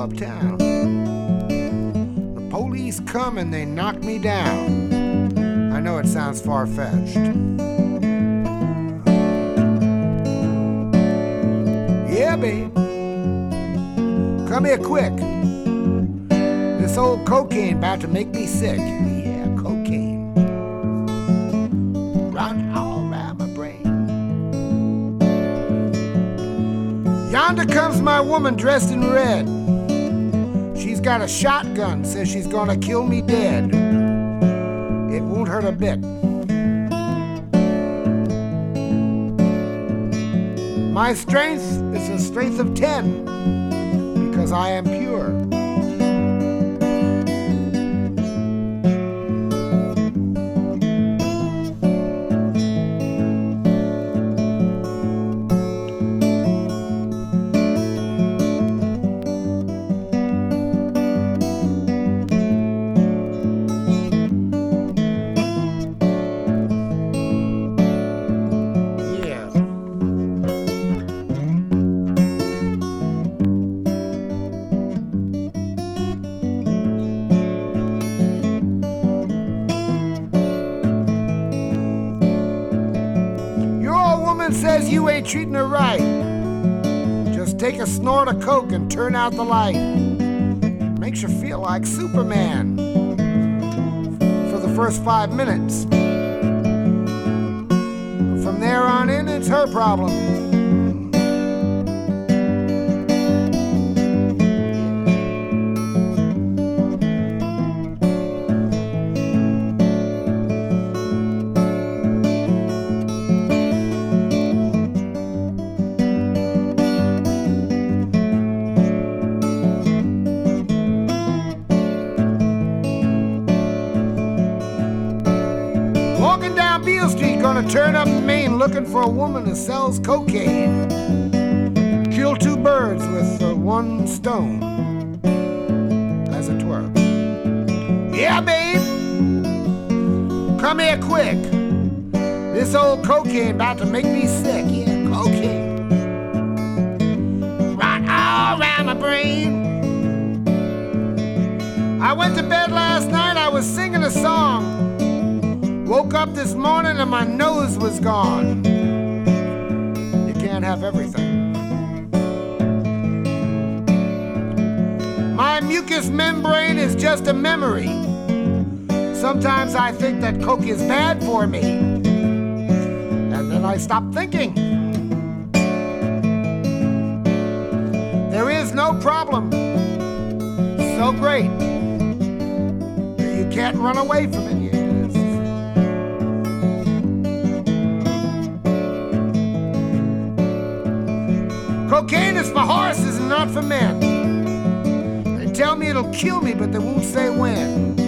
uptown, the police come and they knock me down. I know it sounds far fetched. Yeah, babe. Come here quick. This old cocaine about to make me sick. Yeah, cocaine. Run all around my brain. Yonder comes my woman dressed in red. She's got a shotgun, says she's gonna kill me dead. It won't hurt a bit. My strength is the strength of ten because I am pure. Says you ain't treating her right. Just take a snort of coke and turn out the light. Makes you feel like Superman for the first five minutes. From there on in, it's her problem. Street, gonna turn up Main looking for a woman who sells cocaine. Kill two birds with uh, one stone, as it were. Yeah, babe. Come here quick. This old cocaine about to make me sick. Yeah, cocaine. Right all around my brain. I went to bed last night, I was singing a song. Woke up this morning and my nose was gone. You can't have everything. My mucous membrane is just a memory. Sometimes I think that Coke is bad for me. And then I stop thinking. There is no problem so great that you can't run away from it. Cocaine is for horses and not for men. They tell me it'll kill me, but they won't say when.